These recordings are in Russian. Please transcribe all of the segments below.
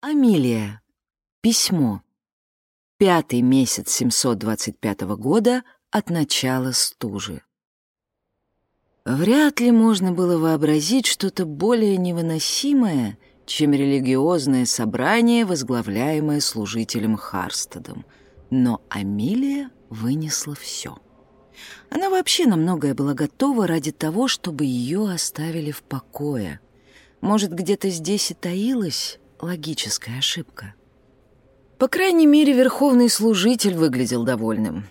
Амилия. Письмо. Пятый месяц 725 года от начала стужи. Вряд ли можно было вообразить что-то более невыносимое, чем религиозное собрание, возглавляемое служителем Харстедом. Но Амилия вынесла все. Она вообще на многое была готова ради того, чтобы ее оставили в покое. Может, где-то здесь и таилась логическая ошибка. По крайней мере, верховный служитель выглядел довольным.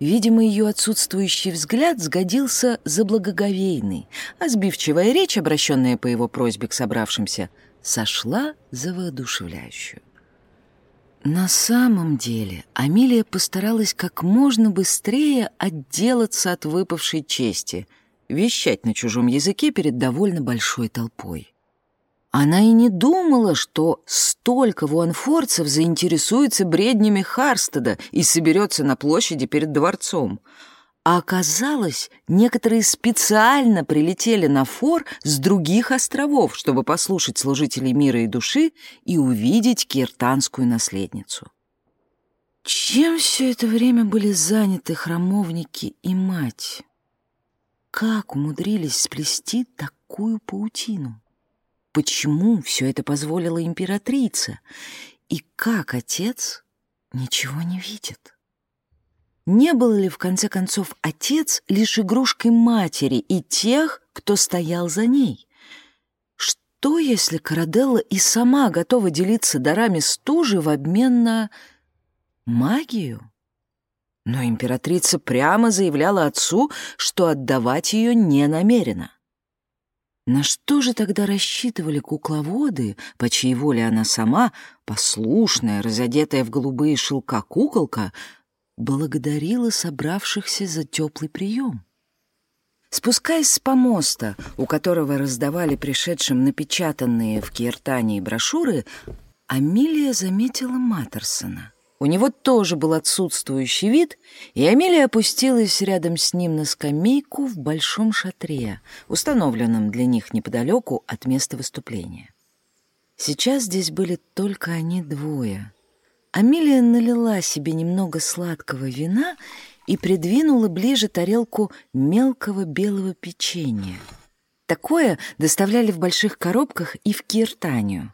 Видимо, ее отсутствующий взгляд сгодился за благоговейный, а сбивчивая речь, обращенная по его просьбе к собравшимся, сошла за воодушевляющую. На самом деле Амилия постаралась как можно быстрее отделаться от выпавшей чести, вещать на чужом языке перед довольно большой толпой. Она и не думала, что столько вуанфорцев заинтересуется бреднями Харстеда и соберется на площади перед дворцом. А оказалось, некоторые специально прилетели на фор с других островов, чтобы послушать служителей мира и души и увидеть киртанскую наследницу. Чем все это время были заняты храмовники и мать? Как умудрились сплести такую паутину? Почему все это позволила императрица, и как отец ничего не видит. Не был ли, в конце концов, отец лишь игрушкой матери и тех, кто стоял за ней? Что, если Караделла и сама готова делиться дарами стужи в обмен на магию? Но императрица прямо заявляла отцу, что отдавать ее не намерена. На что же тогда рассчитывали кукловоды, по чьей воле она сама, послушная, разодетая в голубые шелка куколка, благодарила собравшихся за теплый прием? Спускаясь с помоста, у которого раздавали пришедшим напечатанные в Киертании брошюры, Амилия заметила Маттерсона. У него тоже был отсутствующий вид, и Амелия опустилась рядом с ним на скамейку в большом шатре, установленном для них неподалеку от места выступления. Сейчас здесь были только они двое. Амелия налила себе немного сладкого вина и придвинула ближе тарелку мелкого белого печенья. Такое доставляли в больших коробках и в Киртанию —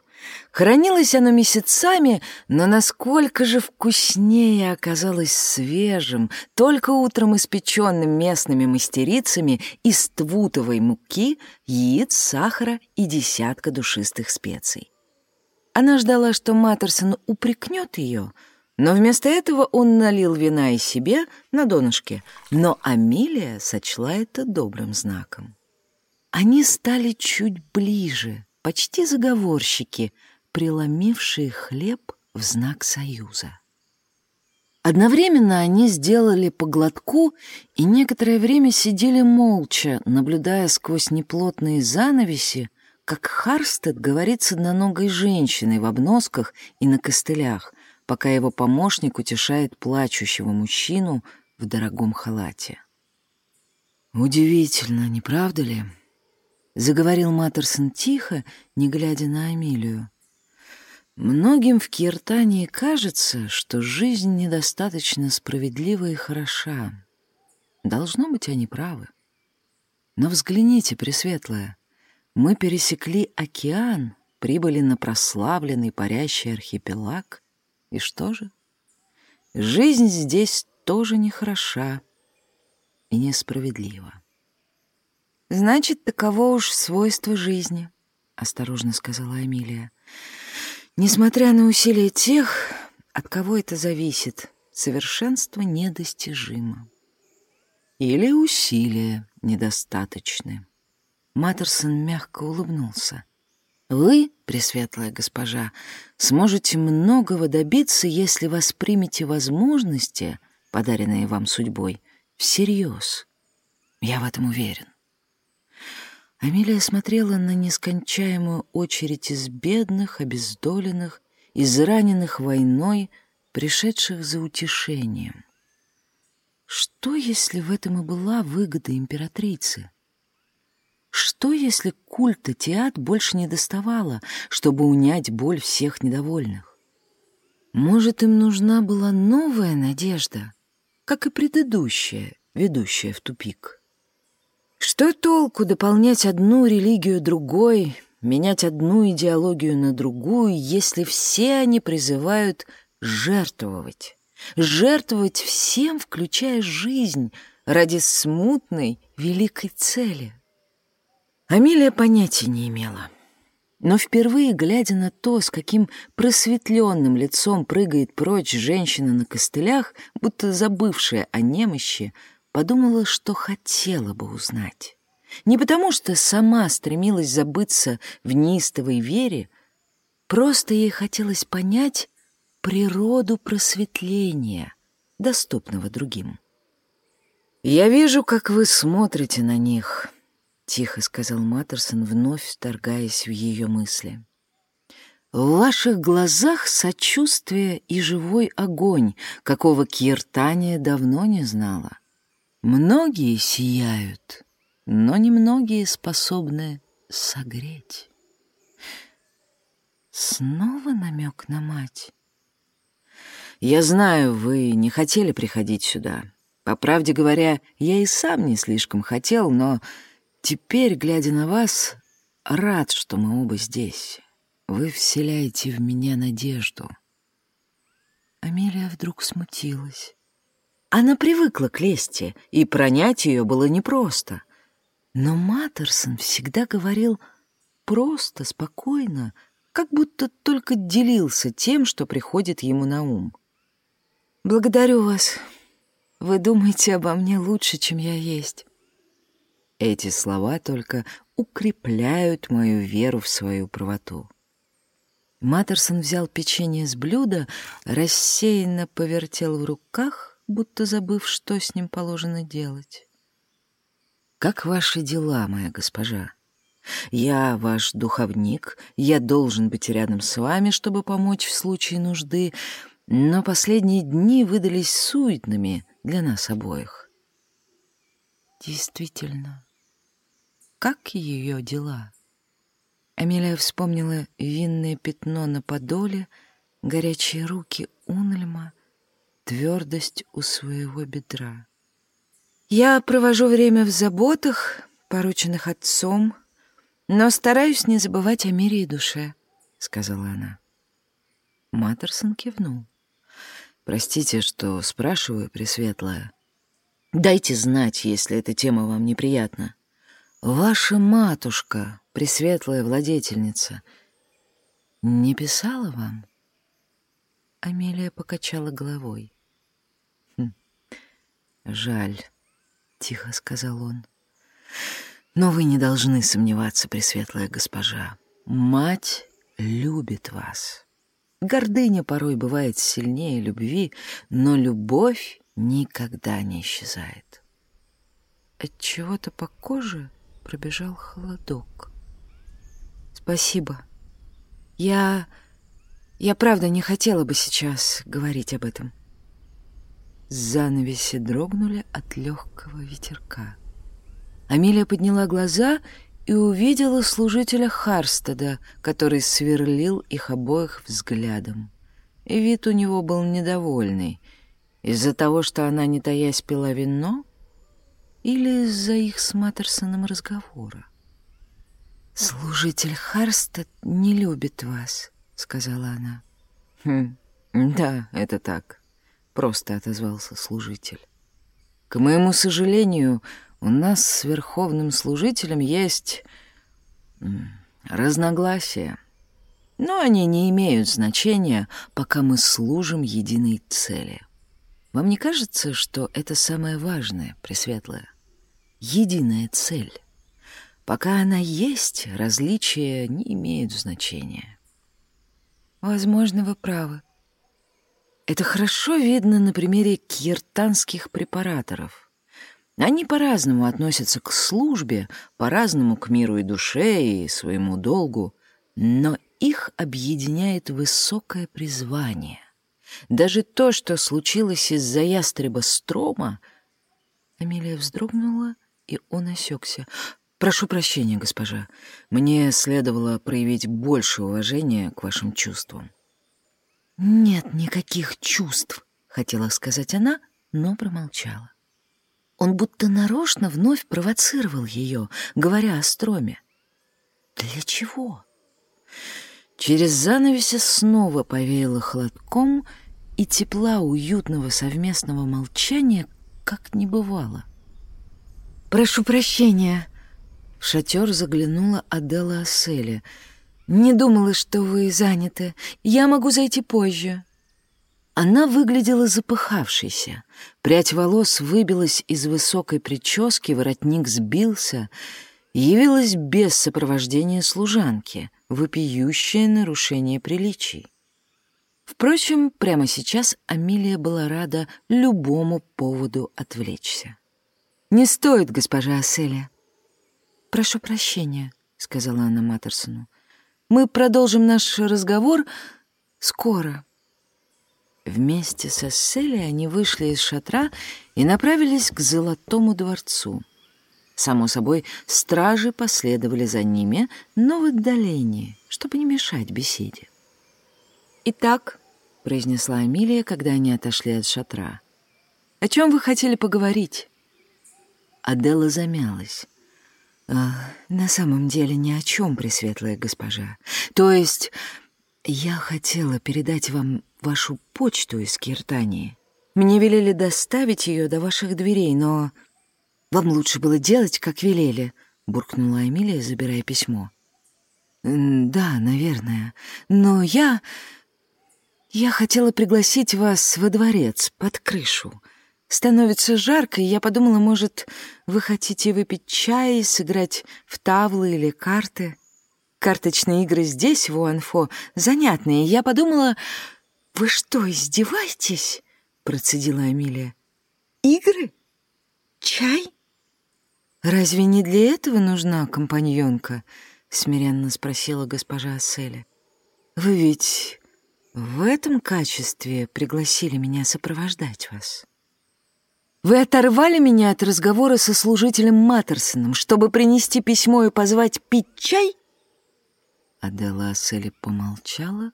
Хранилось оно месяцами, но насколько же вкуснее оказалось свежим, только утром испеченным местными мастерицами из твутовой муки, яиц, сахара и десятка душистых специй. Она ждала, что Маттерсон упрекнет ее, но вместо этого он налил вина и себе на донышке, но Амилия сочла это добрым знаком. Они стали чуть ближе — почти заговорщики, преломившие хлеб в знак союза. Одновременно они сделали по глотку и некоторое время сидели молча, наблюдая сквозь неплотные занавеси, как Харстед говорит с одноногой женщиной в обносках и на костылях, пока его помощник утешает плачущего мужчину в дорогом халате. «Удивительно, не правда ли?» — заговорил Маттерсон тихо, не глядя на Амилию. «Многим в Киртании кажется, что жизнь недостаточно справедлива и хороша. Должно быть, они правы. Но взгляните, Пресветлая, мы пересекли океан, прибыли на прославленный парящий архипелаг, и что же? Жизнь здесь тоже нехороша и несправедлива. «Значит, таково уж свойство жизни», — осторожно сказала Эмилия. «Несмотря на усилия тех, от кого это зависит, совершенство недостижимо. Или усилия недостаточны». Маттерсон мягко улыбнулся. «Вы, пресветлая госпожа, сможете многого добиться, если воспримете возможности, подаренные вам судьбой, всерьез. Я в этом уверен. Амелия смотрела на нескончаемую очередь из бедных, обездоленных, израненных войной, пришедших за утешением. Что, если в этом и была выгода императрицы? Что, если культа теат больше не доставало, чтобы унять боль всех недовольных? Может, им нужна была новая надежда, как и предыдущая, ведущая в тупик? Что толку дополнять одну религию другой, менять одну идеологию на другую, если все они призывают жертвовать? Жертвовать всем, включая жизнь, ради смутной, великой цели — Амелия понятия не имела. Но впервые, глядя на то, с каким просветленным лицом прыгает прочь женщина на костылях, будто забывшая о немощи, подумала, что хотела бы узнать. Не потому, что сама стремилась забыться в неистовой вере, просто ей хотелось понять природу просветления, доступного другим. «Я вижу, как вы смотрите на них», тихо сказал Маттерсон, вновь вторгаясь в ее мысли. В ваших глазах сочувствие и живой огонь, какого Киртания давно не знала. Многие сияют, но немногие способны согреть. Снова намек на мать. Я знаю, вы не хотели приходить сюда. По правде говоря, я и сам не слишком хотел, но Теперь, глядя на вас, рад, что мы оба здесь. Вы вселяете в меня надежду. Амелия вдруг смутилась. Она привыкла к лести, и пронять ее было непросто. Но Маттерсон всегда говорил просто, спокойно, как будто только делился тем, что приходит ему на ум. «Благодарю вас. Вы думаете обо мне лучше, чем я есть. Эти слова только укрепляют мою веру в свою правоту. Маттерсон взял печенье с блюда, рассеянно повертел в руках, будто забыв, что с ним положено делать. «Как ваши дела, моя госпожа? Я ваш духовник, я должен быть рядом с вами, чтобы помочь в случае нужды, но последние дни выдались суетными для нас обоих». «Действительно», как ее дела? Амелия вспомнила винное пятно на подоле, горячие руки Унельма, твердость у своего бедра. «Я провожу время в заботах, порученных отцом, но стараюсь не забывать о мире и душе», — сказала она. Маттерсон кивнул. «Простите, что спрашиваю, Пресветлая. Дайте знать, если эта тема вам неприятна. Ваша матушка, пресветлая владетельница, не писала вам? Амелия покачала головой. «Хм, «Жаль», — тихо сказал он. «Но вы не должны сомневаться, пресветлая госпожа. Мать любит вас. Гордыня порой бывает сильнее любви, но любовь никогда не исчезает. От чего-то по коже пробежал холодок. «Спасибо. Я... я правда не хотела бы сейчас говорить об этом». Занавеси дрогнули от легкого ветерка. Амелия подняла глаза и увидела служителя Харстеда, который сверлил их обоих взглядом. И вид у него был недовольный. Из-за того, что она, не таясь, пила вино, или из-за их с Маттерсоном разговора? «Служитель Харстед не любит вас», — сказала она. «Хм, да, это так», — просто отозвался служитель. «К моему сожалению, у нас с верховным служителем есть разногласия, но они не имеют значения, пока мы служим единой цели». Вам не кажется, что это самое важное, Пресветлое? Единая цель. Пока она есть, различия не имеют значения. Возможно, вы правы. Это хорошо видно на примере киртанских препараторов. Они по-разному относятся к службе, по-разному к миру и душе и своему долгу, но их объединяет высокое призвание — даже то, что случилось из-за ястреба Строма... Амелия вздрогнула, и он осекся. Прошу прощения, госпожа. Мне следовало проявить больше уважения к вашим чувствам. Нет никаких чувств, хотела сказать она, но промолчала. Он будто нарочно вновь провоцировал ее, говоря о строме. Для чего? Через занавеси снова повеяло холодком, и тепла уютного совместного молчания как не бывало. «Прошу прощения», — в шатер заглянула Адела Асселя. «Не думала, что вы заняты. Я могу зайти позже». Она выглядела запыхавшейся. Прядь волос выбилась из высокой прически, воротник сбился. Явилась без сопровождения служанки, вопиющее нарушение приличий. Впрочем, прямо сейчас Амилия была рада любому поводу отвлечься. «Не стоит, госпожа Асселия». «Прошу прощения», — сказала она Маттерсону. «Мы продолжим наш разговор скоро». Вместе со Селли они вышли из шатра и направились к Золотому дворцу. Само собой, стражи последовали за ними, но в отдалении, чтобы не мешать беседе. «Итак», — произнесла Амилия, когда они отошли от шатра, — «о чем вы хотели поговорить?» Адела замялась. «А, «На самом деле ни о чем, пресветлая госпожа. То есть я хотела передать вам вашу почту из Киртании. Мне велели доставить ее до ваших дверей, но вам лучше было делать, как велели», — буркнула Эмилия, забирая письмо. «Да, наверное. Но я... Я хотела пригласить вас во дворец, под крышу. Становится жарко, и я подумала, может, вы хотите выпить чай, сыграть в тавлы или карты?» Карточные игры здесь, в Уанфо, занятные. Я подумала... «Вы что, издеваетесь?» — процедила Амилия. «Игры? Чай?» «Разве не для этого нужна компаньонка?» — смиренно спросила госпожа Асселя. «Вы ведь в этом качестве пригласили меня сопровождать вас?» «Вы оторвали меня от разговора со служителем Маттерсоном, чтобы принести письмо и позвать пить чай?» Адела Ассели помолчала,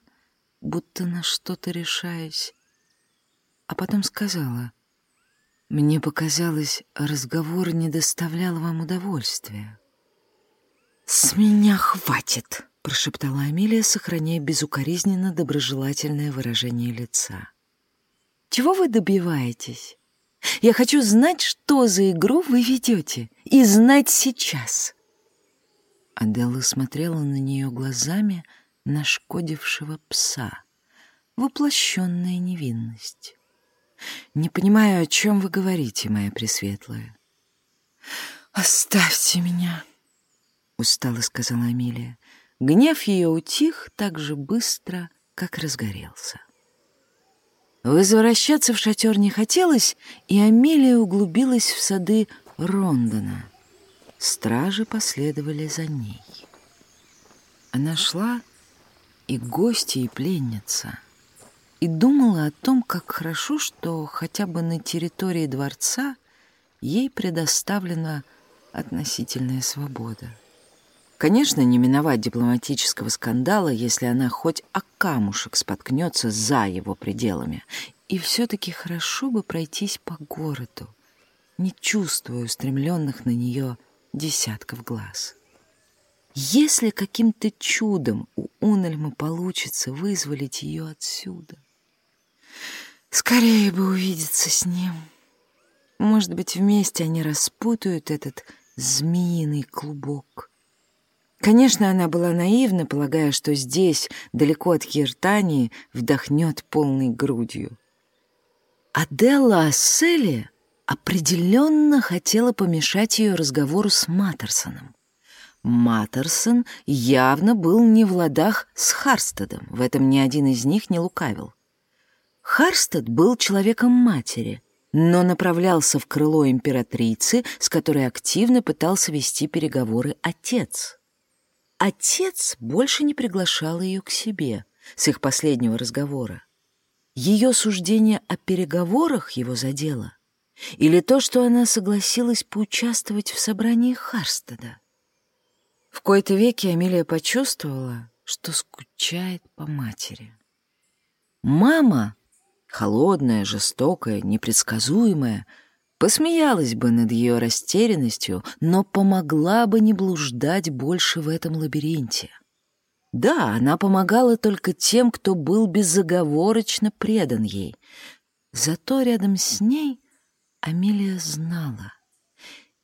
будто на что-то решаясь, а потом сказала, «Мне показалось, разговор не доставлял вам удовольствия». «С меня хватит!» — прошептала Амелия, сохраняя безукоризненно доброжелательное выражение лица. «Чего вы добиваетесь? Я хочу знать, что за игру вы ведете, и знать сейчас!» Аделла смотрела на нее глазами нашкодившего пса. Воплощенная невинность. «Не понимаю, о чем вы говорите, моя Пресветлая». «Оставьте меня», — устало сказала Амелия. Гнев ее утих так же быстро, как разгорелся. Возвращаться в шатер не хотелось, и Амелия углубилась в сады Рондона — Стражи последовали за ней. Она шла и гостья, и пленница, и думала о том, как хорошо, что хотя бы на территории дворца ей предоставлена относительная свобода. Конечно, не миновать дипломатического скандала, если она хоть о камушек споткнется за его пределами. И все-таки хорошо бы пройтись по городу, не чувствуя устремленных на нее десятков глаз. Если каким-то чудом у Унельма получится вызволить ее отсюда, скорее бы увидеться с ним. Может быть, вместе они распутают этот змеиный клубок. Конечно, она была наивна, полагая, что здесь, далеко от Киртании, вдохнет полной грудью. Аделла Асселия определенно хотела помешать ее разговору с Маттерсоном. Маттерсон явно был не в ладах с Харстедом, в этом ни один из них не лукавил. Харстед был человеком матери, но направлялся в крыло императрицы, с которой активно пытался вести переговоры отец. Отец больше не приглашал ее к себе с их последнего разговора. Ее суждение о переговорах его задело. Или то, что она согласилась поучаствовать в собрании Харстеда. В кои-то веки Амелия почувствовала, что скучает по матери. Мама, холодная, жестокая, непредсказуемая, посмеялась бы над ее растерянностью, но помогла бы не блуждать больше в этом лабиринте. Да, она помогала только тем, кто был безоговорочно предан ей. Зато рядом с ней Амелия знала.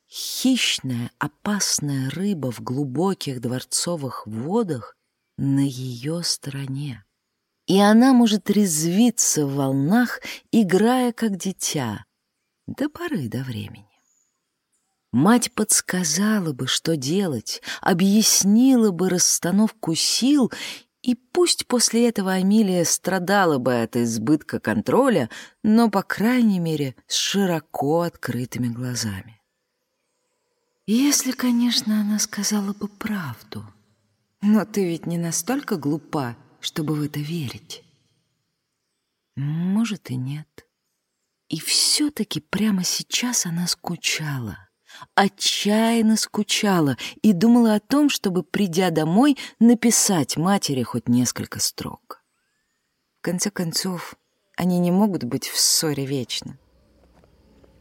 Хищная, опасная рыба в глубоких дворцовых водах на ее стороне. И она может резвиться в волнах, играя как дитя, до поры до времени. Мать подсказала бы, что делать, объяснила бы расстановку сил, и пусть после этого Амилия страдала бы от избытка контроля, но, по крайней мере, с широко открытыми глазами. Если, конечно, она сказала бы правду. Но ты ведь не настолько глупа, чтобы в это верить. Может и нет. И все-таки прямо сейчас она скучала отчаянно скучала и думала о том, чтобы, придя домой, написать матери хоть несколько строк. В конце концов, они не могут быть в ссоре вечно.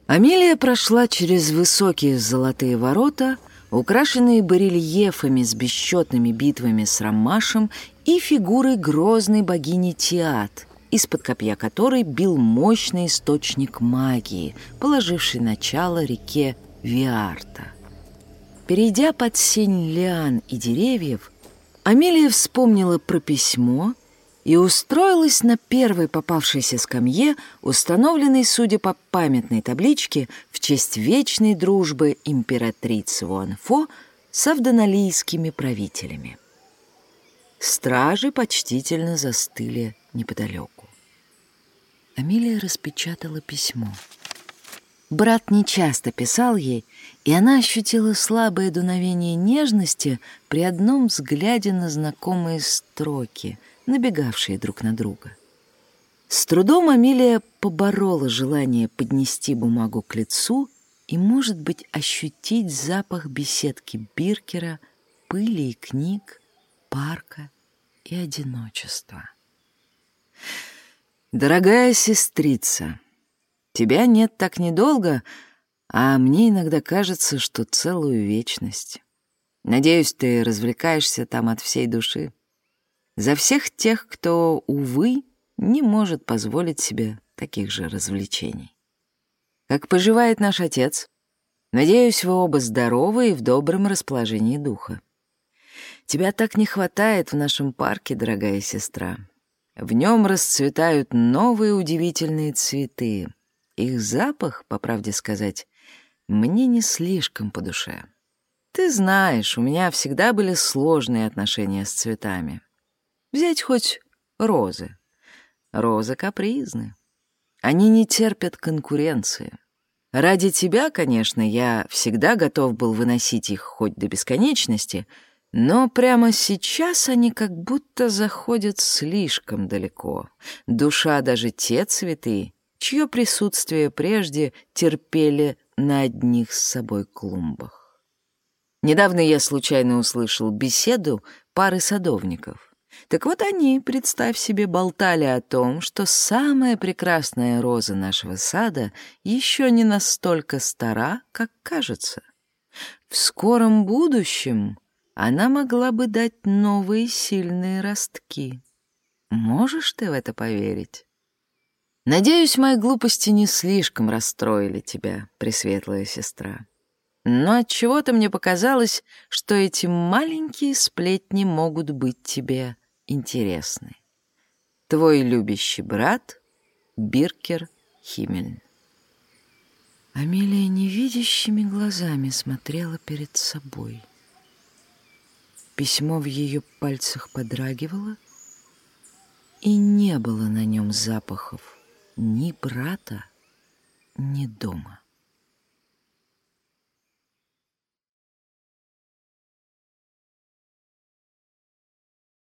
Амелия прошла через высокие золотые ворота, украшенные барельефами с бесчетными битвами с Рамашем и фигурой грозной богини Тиат, из-под копья которой бил мощный источник магии, положивший начало реке Виарта. Перейдя под сень лиан и деревьев, Амелия вспомнила про письмо и устроилась на первой попавшейся скамье, установленной, судя по памятной табличке, в честь вечной дружбы императрицы Вуанфо с авдоналийскими правителями. Стражи почтительно застыли неподалеку. Амелия распечатала письмо — Брат нечасто писал ей, и она ощутила слабое дуновение нежности при одном взгляде на знакомые строки, набегавшие друг на друга. С трудом Амелия поборола желание поднести бумагу к лицу и, может быть, ощутить запах беседки Биркера, пыли и книг, парка и одиночества. «Дорогая сестрица», Тебя нет так недолго, а мне иногда кажется, что целую вечность. Надеюсь, ты развлекаешься там от всей души. За всех тех, кто, увы, не может позволить себе таких же развлечений. Как поживает наш отец? Надеюсь, вы оба здоровы и в добром расположении духа. Тебя так не хватает в нашем парке, дорогая сестра. В нем расцветают новые удивительные цветы, их запах, по правде сказать, мне не слишком по душе. Ты знаешь, у меня всегда были сложные отношения с цветами. Взять хоть розы. Розы капризны. Они не терпят конкуренции. Ради тебя, конечно, я всегда готов был выносить их хоть до бесконечности, но прямо сейчас они как будто заходят слишком далеко. Душа даже те цветы чье присутствие прежде терпели на одних с собой клумбах. Недавно я случайно услышал беседу пары садовников. Так вот они, представь себе, болтали о том, что самая прекрасная роза нашего сада еще не настолько стара, как кажется. В скором будущем она могла бы дать новые сильные ростки. Можешь ты в это поверить? Надеюсь, мои глупости не слишком расстроили тебя, пресветлая сестра. Но от чего то мне показалось, что эти маленькие сплетни могут быть тебе интересны. Твой любящий брат Биркер Химмель. Амелия невидящими глазами смотрела перед собой. Письмо в ее пальцах подрагивало, и не было на нем запахов ни брата, ни дома.